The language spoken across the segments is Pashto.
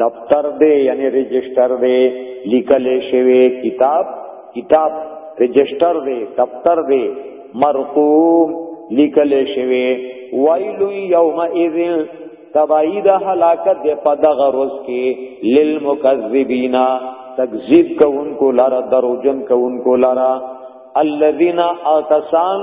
دفتر دی یعنی رجسٹر دی لیکل شوی کتاب کتاب رجسٹر دی دفتر دی مرقوم لیکل شوی ویل یومئذ تبعید حلاکت دی پا دغه روز کې للمکذبین تکذیب کوونکو لاره دروجن کوونکو لاره الذین آتسان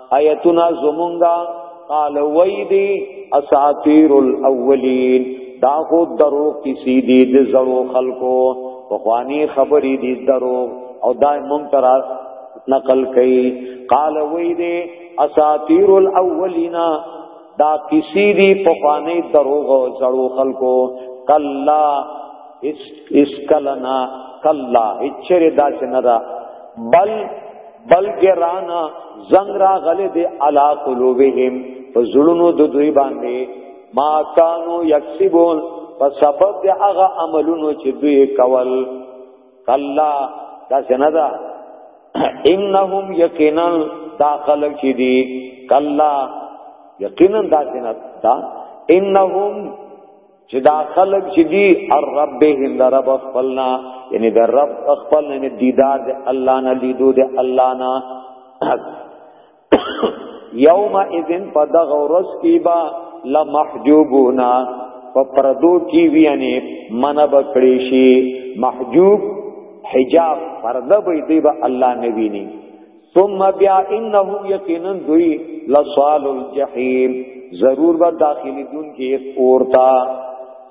آیتنا زمونږه قال ویدی اساطیر الاولین دا خو درو کسی دی د زړو خلکو په خوانی خبرې دی درو او دا مونږ تر نقل کړي قال ویدی اساطیر الاولینا دا کسی دی پخوانی دروغ زړو خلکو کلا اس اس کلنا کلا اچر داس نه دا بل بل ګرانا زنګ را غلې دی علا قلوبهم فزلونو د دوی باندې ما کانو یکسبون په سبب د هغه عملونو چې دوی کول کلا دا سندا انهم یقینا داخل چی دی کلا یقینا دا سندا انهم چې دا خلق چې دی الرب هند رب خپلنا یعنی د رب خپل نه دیدار د الله نه لیدو د الله نه یوم اذن په دغه ورځ کې با لمحجوبونا په پردو کې وی یعنی من بکړی شي محجوب حجاب پرده به دی به الله نه ویني ثم بیا انهم یقینا دوی لصال الجحیم ضرور به داخلي دن کې اورتا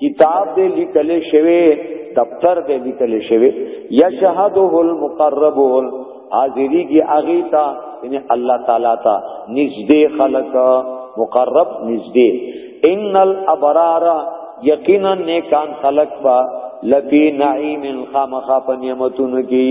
کتاب دې لیکل شوی دفتر دې لیکل شوی یشهده المقربون حاضری کی اغیتا یعنی الله تعالی تا نږدې خلق مقرب نږدې ان الابرار یقینا نیکان خلق با لفی نعیم خامخا پنیمتون کی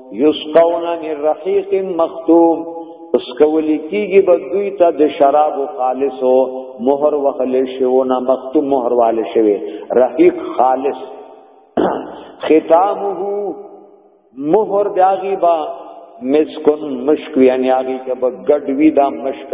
یسقون من رحیق مختوم اس کولی کیږي به دوی ته د شراب خالصو مہر وخل شو نه مختوم مہر والے شوی رحیق خالص ختامه مہر داغي با مسکن مشک یعنی هغه کې به ګډوي دا مشک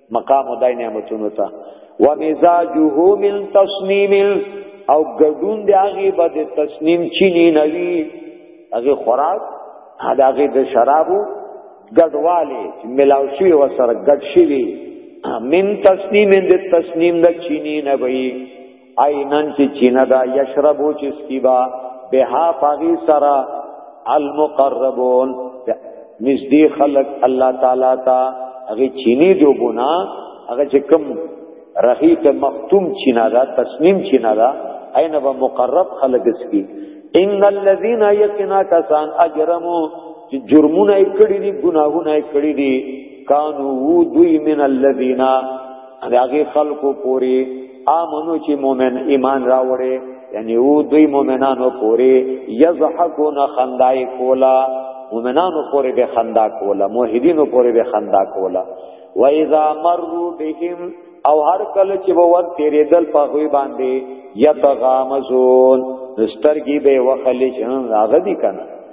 مقام او دای نعمتونو ته و مزاجه من تصمیم او ګډون دی هغه به د تصمیم چینی نوی هغه خوراک هغه د شرابو ګډواله چې ملاو شي و سره ګډ شي من تصمیم د تصمیم د چینی نوی عینن چې چینه دا یشربو چې سکیبا بها پاغي سرا المقربون نزدې خلق الله تعالی تا هغه چینه جو بنا هغه چې کم رحیت مختوم چینه دا تسنیم چینه دا عین به مقرب خلق سکی ان الذين يقنا كسان اجرمو چې جرمونه کړی دي ګناهونه کړی دي کانو دوی من الذين هغه خلقو پوری امنو چې مؤمن ایمان راوړي یعنی او دوی مؤمنانو پوری یضحکون خندای کولا مؤمنانو پوری به خندا کولا موحدینو پوری به خندا کولا و اذا مروا بهم او هر کله چې وو تیرې دل په غوي باندې یتغامزون نسترګي به وخلې چې هغه دي کنه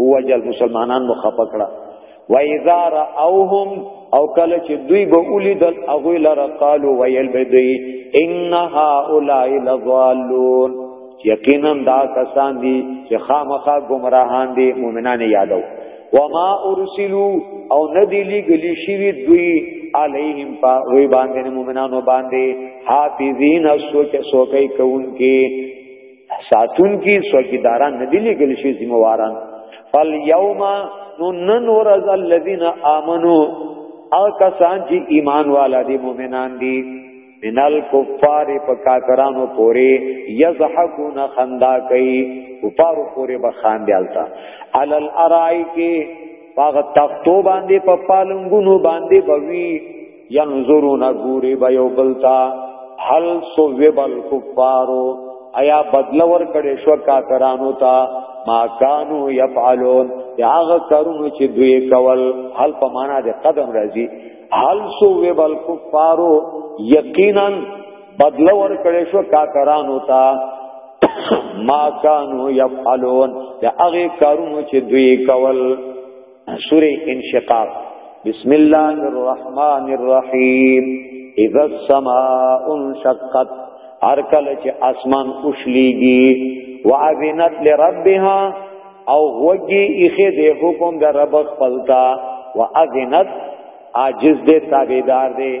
هو جل مسلمانان مو خپکړه و اذا راوهم او کله چې دوی به ولیدل هغه لره قالو ویل به دوی ان هؤلاء لضالون یقینا دا کسان دي چې خامخا گمراهان دي مؤمنان یادو وما ارسلوا او ندی لګلی شوی دوی علیهم پا وی باندې مؤمنانو باندې حافظین سوچ سوکې کوونکې ساتون کی سوګیداران نه دی لګل شي ذمہواران فالیوم نو نن ورز الذین آمنو او کسان چې ایمان والا دي مؤمنان دي منل کفار په کافرانو پورې یزحقون خندا کوي کفار پورې به خاندي التا علل ارای کې باغ تختو باندې په پالنګونو باندې بوي ينظرون غوري بيو بلتا هل سو وبل کفارو ایا بدل ور کړي شو کافرانو ته ما کانو يفعلون یاغه کارونه چې دوی کول هل په معنا د قدم راځي هل سو وبل کفارو یقینا بدل ور کړي شو کافرانو ته ما کانو يفعلون یاغه کارونه چې دوی کول سوره انشقاق بسم الله الرحمن الرحیم اذا السماء انشقت هر کله چې اسمان اوښليږي واذنت لربها او وږي اخی د حکم د رب خپلتا واذنت عاجز دې تابعدار دې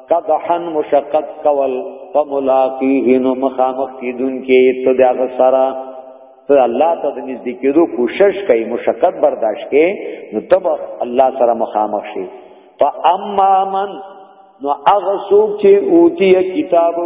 قدحا مشقت کول فملاقیه نو مخامخ کیدون کې ته دا غسرا ته الله ته د نږدې کېدو کوشش کوي مشقت برداشت کې نو تب الله سره مخامخ شي فاما من نو هغه څوک چې اوتی کتابه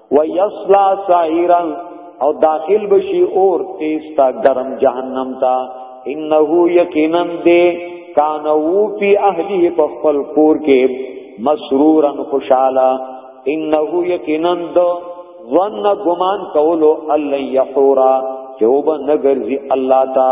ويصلى سعيرا او داخل بشي اور تیز تا گرم جهنم تا انه یقینا دې کانو فی اهله په خپل کور کې مسرورا خوشاله انه یقینا دو ظن گمان کولو الله یحورا چوب نگرزی الله تا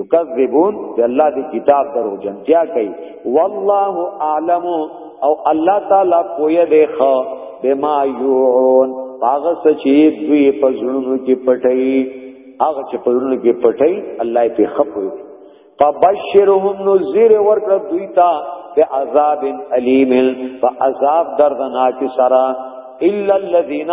یکذبون چې الله دې کتاب درو جنتیا کوي والله اعلم او الله تعالی پوهه دی خو بما یعون هغه سچې دوی په ظلم کې پټي هغه چې په ظلم کې پټي الله یې په خپل فبشرهم نذير ورکړه دوی ته په عذاب الیم په عذاب دردناک سره الا الذين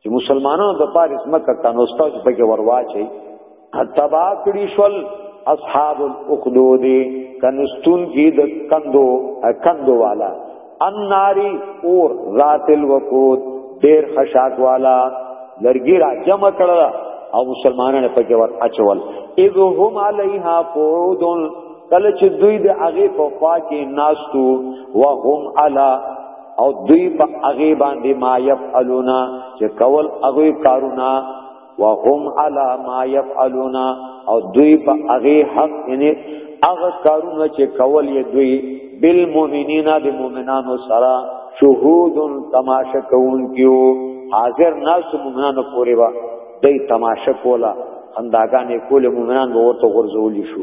چې مسلمانانو د پاریس مکه کانوستا چې پکې ورواچي تبا کړی شول اصحاب الاخدود کنستون کی د کندو کندو والا الناری اور ذات الوقود ډیر خشاک والا لرګی را جمع کړل او مسلمانانو پکې ور اچول اذ هم علیها قعود کله چې دوی د هغه په خوا کې ناستو وهم علی او دوی په هغه باندې ما يفعلون چې کول هغه کارونه وهم علی ما يفعلون او دوی په هغه حق یعنی هغه کارونه چې کول یې دوی بالمؤمنین د مؤمنانو سره شهود تماشا کوون کیو حاضر ناس مؤمنانو پورې وا دای تماشا کولا انداګانې کول مؤمنان به ورته غرزول شو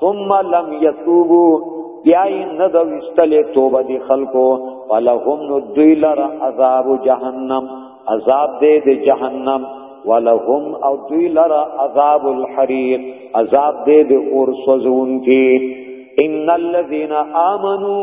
ثم لم يتوبوا بیا نه د وستلې توبه دي خلکو ولهم نو دوی لر عذاب جهنم عذاب دې د جهنم ولهم او دوی لر عذاب الحريق عذاب دې د اور سوزون کې ان الذين امنوا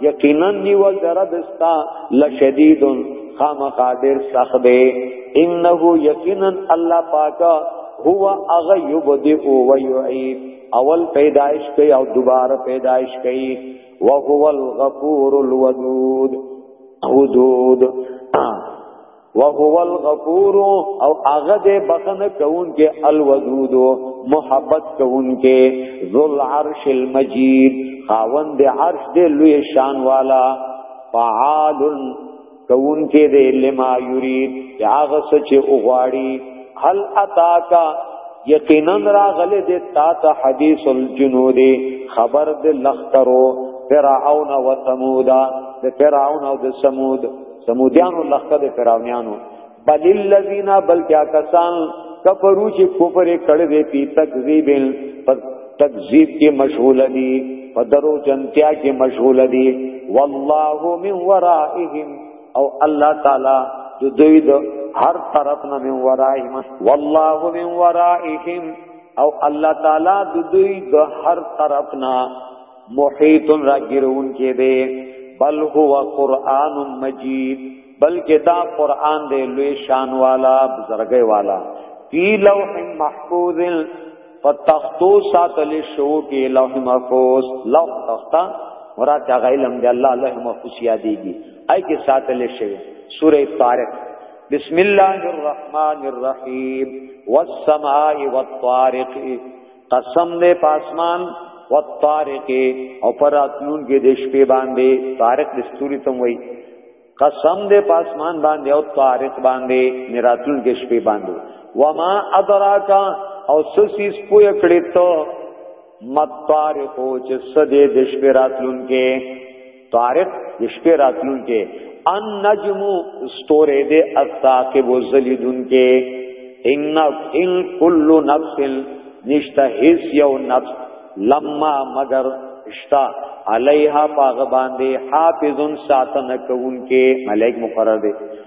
یقینا نیو ضرب استا لشدید خامخا ډیر سخت دی انه یقینا الله پاک هو اغه یبدئ و یعید اول پیدائش کوي او دوباره پیدائش کوي وهو الغفور الودود حدود وهو الغفور او هغه دې بخنه کون کې الودود محبت کون کې ذل عرش المجید خاوند عرش دې لوی شان والا فعال کون کې دې لما یرید هغه سچ اوغواړي هل اتاکا یقینا راغله دې تا ته حدیث الجنود خبر دې لخترو فرعون و ثمود د فرعون او د ثمود سمودیانو لخر فراونیانو بل الذین بلکیا کسان کفرو چې کفر کړي دي په تکذیب پر تکذیب کې مشغول دي په درو جنتیا کې مشغول دي والله من ورائهم او الله تعالی د دوی د هر طرف نه من ورائهم والله من ورائهم او الله تعالی د دوی د هر طرف نه محیط راګرون کې دی بل هو قران مجید بلکې دا قران دی لوی شان والا بزرګي والا فی لوح محفوظ فتختو ساتل شو کې لوح محفوظ لوح تختا مراد هغه علم دی الله لوح محفوظ یادېږي آی کې ساتل شوی سوره طارق بسم الله الرحمن الرحیم والسماء والطارق قسم دې پاسمان والطارق او پر اتلون کې د شپې باندې طارق د ستوري تم وای قسم دې پاسمان باندې او طارق باندې نراتلون کې شپې باندې وما ادراک او سسیس پوی کړی ته مطارق چې سدې د شپې راتلون کې طارق د شپې راتلون کې ان نجم استوره دې الثاقب زلیدون کې ان ان کل نفس نشته هیڅ یو نفس لما مگر اشتا علیها پاغ باندې حافظن ساتنه کوونکې ملائک مقرر دي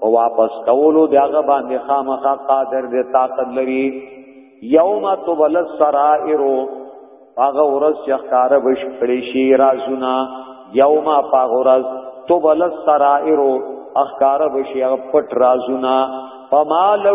په واپس کولو د هغه باندې خامخا قادر دی طاقت لري یوم تبل السرائر هغه ورځ چې ښکار بش کړي شي رازونه یوم هغه ورځ تبل السرائر ښکار بش هغه پټ رازونه فما له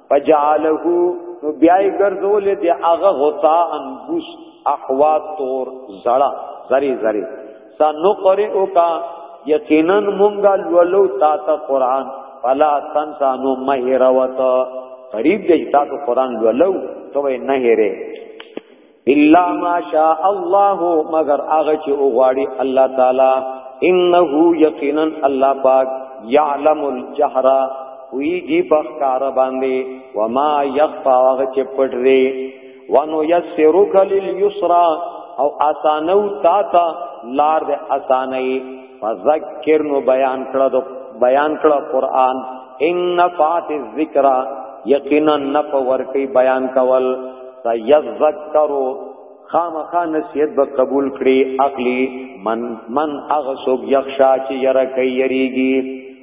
فجعله نو بیای ګرځول دی هغه غطا ان بوس احوا تور زړه زری زری سنقرئو کا یقینا مونږه لولو تا ته قران فلا تنسا نو مهروت قریب دی تا ته قران لولو ته نه هره الا ماشاء الله مگر هغه چې وغواړي الله تعالی انه یقینا الله پاک یعلم الجهر ویږي په کار باندې وما یخفا هغه چې پټ دی وانو یسرک لليسرا او آسانو تا تا لار د آسانه فذکر نو بیان کړه دو بیان کړه قران ان نفعت الذکر یقینا نفع ورکی بیان کول سیذکرو خامخا نصیحت به قبول کړي عقلی من من اغسوب یخشا چې یره کوي یریږي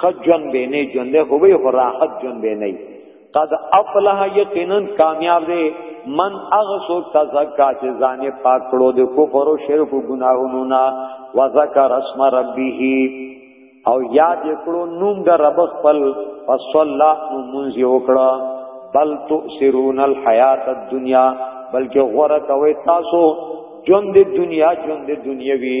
خد جون به نه جون ده خو به راحت جون به نه قد افلح یقینا کامیاب دی من اغسو تزکا چې ځان پاک کړو د کفر او شرک او ګناهونو نا وذکر اسم ربه او یاد کړو نوم د رب خپل فصلا نو منځ وکړه بل تؤثرون الحیات الدنیا بلکې غره کوي تاسو ژوند د دنیا ژوند د دنیوي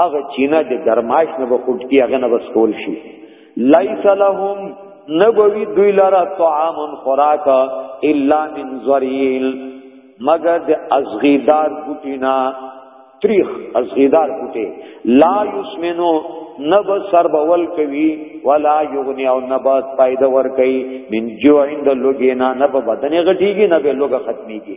هغه چینه د درماش نه به خټکی هغه نه بسکول شي لیس لهم نبوی دوی لرا طعام خوراک الا من ذریل مگر د ازغیدار بوټینا تریخ ازغیدار بوټی لا یسمنو نب سر بول کوي ولا یغنی او نبات فائدہ ور کوي من جو عند لوګینا نب بدن غټیږي نب لوګه ختميږي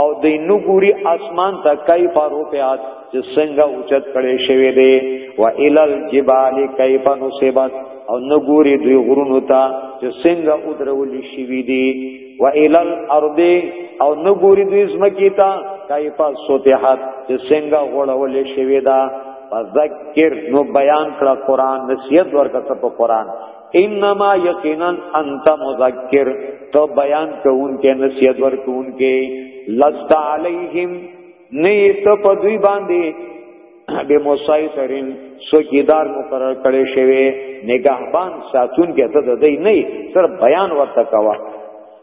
او د نګوري اسمان ته کیف رفعت چې څنګه اوچت کړي شوی دی و الال جبال کیف نصبت او نګوري دوی غرونو ته چې څنګه ودرول شوی دی و الال ارض او نګوري دوی زمکی ته کیف سوتحت چې څنګه غړول شوی دا فذکر نو بیان کړه قران نصیحت ورکړه په قران انما یقینا انت مذکر تو بیان کون کې نصیحت ور کون کې لست علیہم نیت په دوی باندې به مسایترین سوکیدار مقرر کړي شوی نگهبان ساتون کې ته د دې نه سر بیان ورته کوا